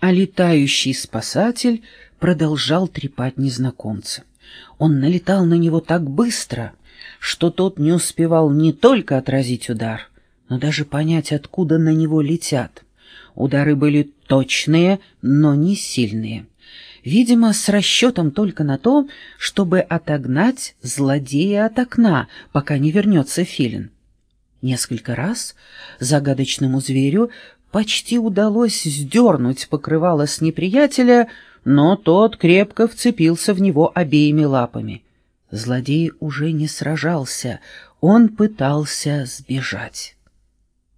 А летающий спасатель продолжал трепать незнакомца. Он налетал на него так быстро, что тот не успевал не только отразить удар, но даже понять, откуда на него летят. Удары были точные, но не сильные. Видимо, с расчетом только на то, чтобы отогнать злодея от окна, пока не вернется Филин. Несколько раз загадочному зверю почти удалось сдернуть покрывало с неприятеля, но тот крепко вцепился в него обеими лапами. Злодей уже не сражался, он пытался сбежать.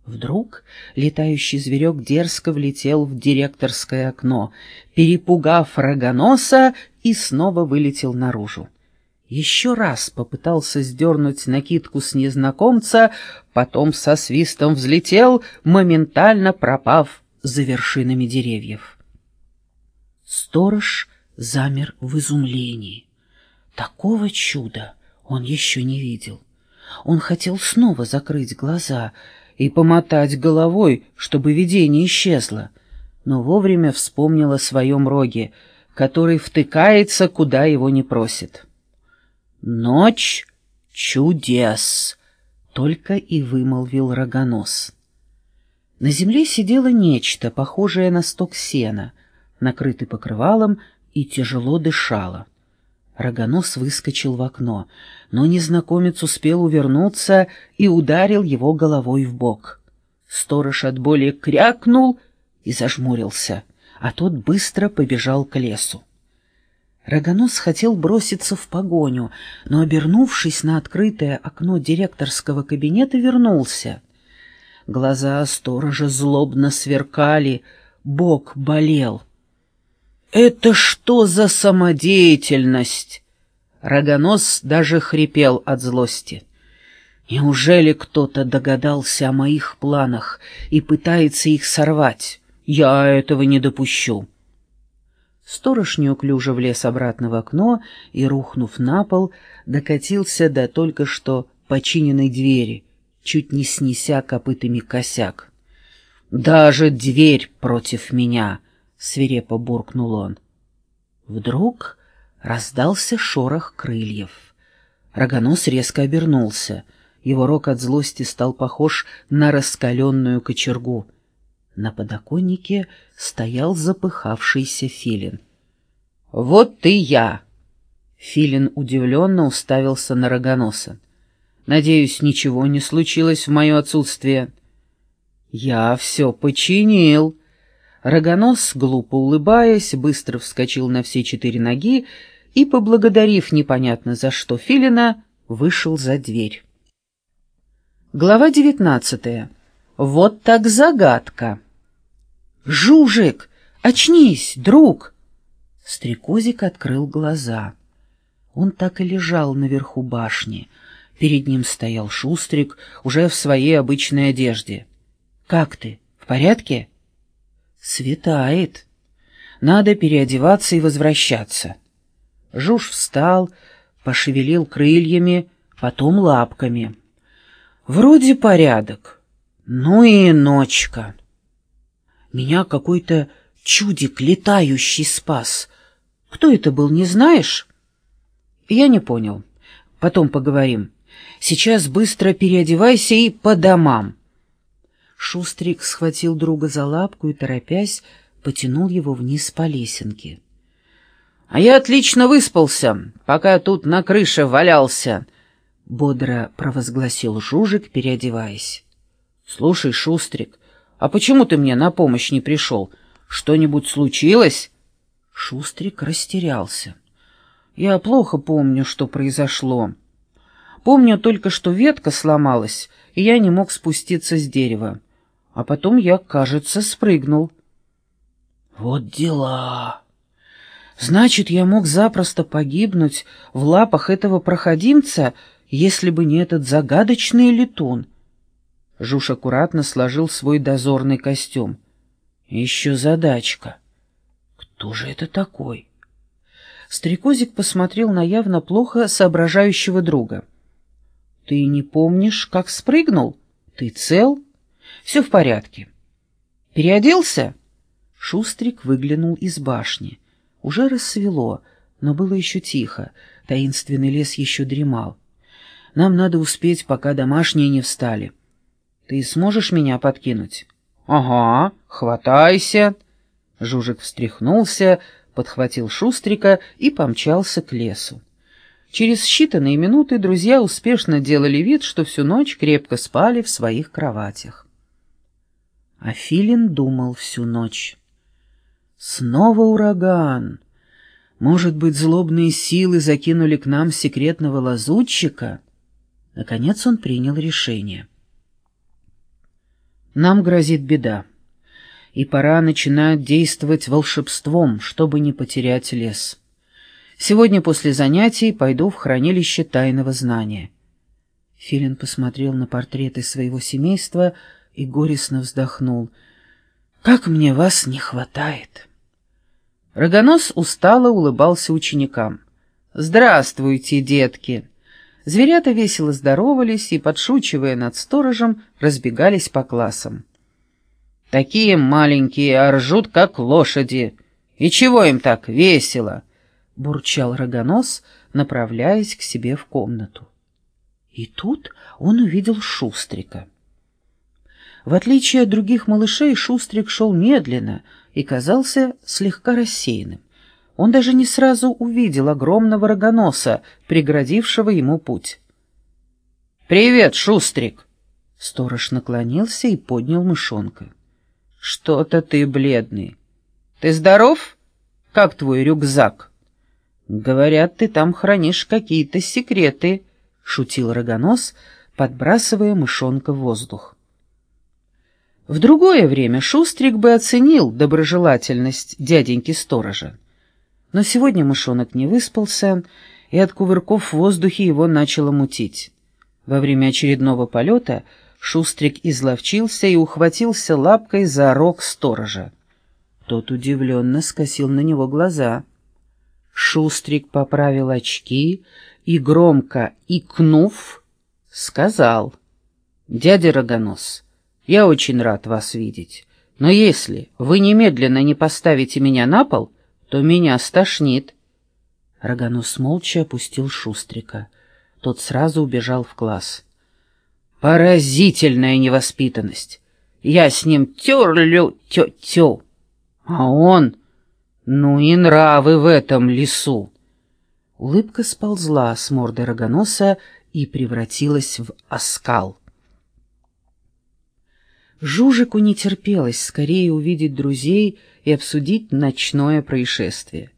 Вдруг летающий зверек дерзко влетел в директорское окно, перепугав рогоноса и снова вылетел наружу. Еще раз попытался сдернуть накидку с незнакомца, потом со свистом взлетел, моментально пропав за вершинами деревьев. Сторож замер в изумлении. Такого чуда он еще не видел. Он хотел снова закрыть глаза — и помотать головой, чтобы видение исчезло, но вовремя вспомнил о своем роге, который втыкается, куда его не просит. «Ночь чудес!» — только и вымолвил рогонос. На земле сидело нечто, похожее на сток сена, накрытый покрывалом, и тяжело дышало. Рогонос выскочил в окно, но незнакомец успел увернуться и ударил его головой в бок. Сторож от боли крякнул и зажмурился, а тот быстро побежал к лесу. Рогонос хотел броситься в погоню, но, обернувшись на открытое окно директорского кабинета, вернулся. Глаза сторожа злобно сверкали, бок болел — «Это что за самодеятельность?» Рогонос даже хрипел от злости. «Неужели кто-то догадался о моих планах и пытается их сорвать? Я этого не допущу». Сторож неуклюже влез обратно в окно и, рухнув на пол, докатился до только что починенной двери, чуть не снеся копытами косяк. «Даже дверь против меня!» свирепо буркнул он. Вдруг раздался шорох крыльев. Рогонос резко обернулся. Его рог от злости стал похож на раскаленную кочергу. На подоконнике стоял запыхавшийся филин. «Вот ты я!» Филин удивленно уставился на рогоноса. «Надеюсь, ничего не случилось в мое отсутствие?» «Я все починил», Рогонос, глупо улыбаясь, быстро вскочил на все четыре ноги и, поблагодарив непонятно за что Филина, вышел за дверь. Глава девятнадцатая. Вот так загадка. «Жужик, очнись, друг!» Стрекозик открыл глаза. Он так и лежал наверху башни. Перед ним стоял Шустрик, уже в своей обычной одежде. «Как ты? В порядке?» Светает. Надо переодеваться и возвращаться. Жуж встал, пошевелил крыльями, потом лапками. Вроде порядок. Ну и ночка. Меня какой-то чудик летающий спас. Кто это был, не знаешь? Я не понял. Потом поговорим. Сейчас быстро переодевайся и по домам. Шустрик схватил друга за лапку и, торопясь, потянул его вниз по лесенке. — А я отлично выспался, пока тут на крыше валялся, — бодро провозгласил Жужик, переодеваясь. — Слушай, Шустрик, а почему ты мне на помощь не пришел? Что-нибудь случилось? Шустрик растерялся. — Я плохо помню, что произошло. Помню только, что ветка сломалась, и я не мог спуститься с дерева а потом я, кажется, спрыгнул. Вот дела. Значит, я мог запросто погибнуть в лапах этого проходимца, если бы не этот загадочный летун. Жуж аккуратно сложил свой дозорный костюм. Еще задачка. Кто же это такой? Стрекозик посмотрел на явно плохо соображающего друга. «Ты не помнишь, как спрыгнул? Ты цел?» Все в порядке. Переоделся? Шустрик выглянул из башни. Уже рассвело, но было еще тихо, таинственный лес еще дремал. Нам надо успеть, пока домашние не встали. Ты сможешь меня подкинуть? Ага, хватайся. Жужик встряхнулся, подхватил Шустрика и помчался к лесу. Через считанные минуты друзья успешно делали вид, что всю ночь крепко спали в своих кроватях. А Филин думал всю ночь. Снова ураган. Может быть, злобные силы закинули к нам секретного лазутчика? Наконец он принял решение. Нам грозит беда, и пора начинать действовать волшебством, чтобы не потерять лес. Сегодня после занятий пойду в хранилище тайного знания. Филин посмотрел на портреты своего семейства и горестно вздохнул. «Как мне вас не хватает!» Рогонос устало улыбался ученикам. «Здравствуйте, детки!» Зверята весело здоровались и, подшучивая над сторожем, разбегались по классам. «Такие маленькие, а ржут, как лошади! И чего им так весело?» — бурчал рогонос, направляясь к себе в комнату. И тут он увидел Шустрика. В отличие от других малышей, Шустрик шел медленно и казался слегка рассеянным. Он даже не сразу увидел огромного рогоноса, преградившего ему путь. «Привет, Шустрик!» Сторож наклонился и поднял мышонка. «Что-то ты бледный. Ты здоров? Как твой рюкзак?» «Говорят, ты там хранишь какие-то секреты», — шутил рогонос, подбрасывая мышонка в воздух. В другое время Шустрик бы оценил доброжелательность дяденьки-сторожа. Но сегодня мышонок не выспался, и от кувырков в воздухе его начало мутить. Во время очередного полета Шустрик изловчился и ухватился лапкой за рог сторожа. Тот удивленно скосил на него глаза. Шустрик поправил очки и, громко икнув, сказал, «Дядя Рогонос, я очень рад вас видеть, но если вы немедленно не поставите меня на пол, — то меня стошнит. Рогонос молча опустил Шустрика. Тот сразу убежал в класс. Поразительная невоспитанность. Я с ним терлю тё-тё, а он... Ну и нравы в этом лесу. Улыбка сползла с морды рогоноса и превратилась в оскал. Жужику не терпелось скорее увидеть друзей и обсудить ночное происшествие.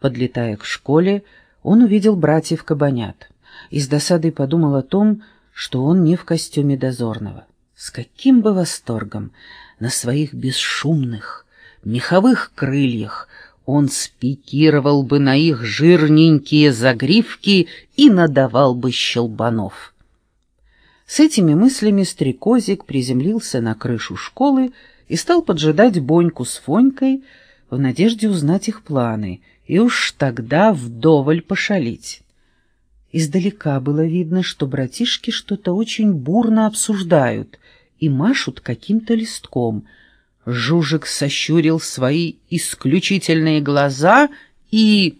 Подлетая к школе, он увидел братьев Кабанят и с досадой подумал о том, что он не в костюме дозорного. С каким бы восторгом на своих бесшумных, меховых крыльях он спикировал бы на их жирненькие загривки и надавал бы щелбанов. С этими мыслями стрекозик приземлился на крышу школы и стал поджидать Боньку с Фонькой в надежде узнать их планы и уж тогда вдоволь пошалить. Издалека было видно, что братишки что-то очень бурно обсуждают и машут каким-то листком. Жужик сощурил свои исключительные глаза и...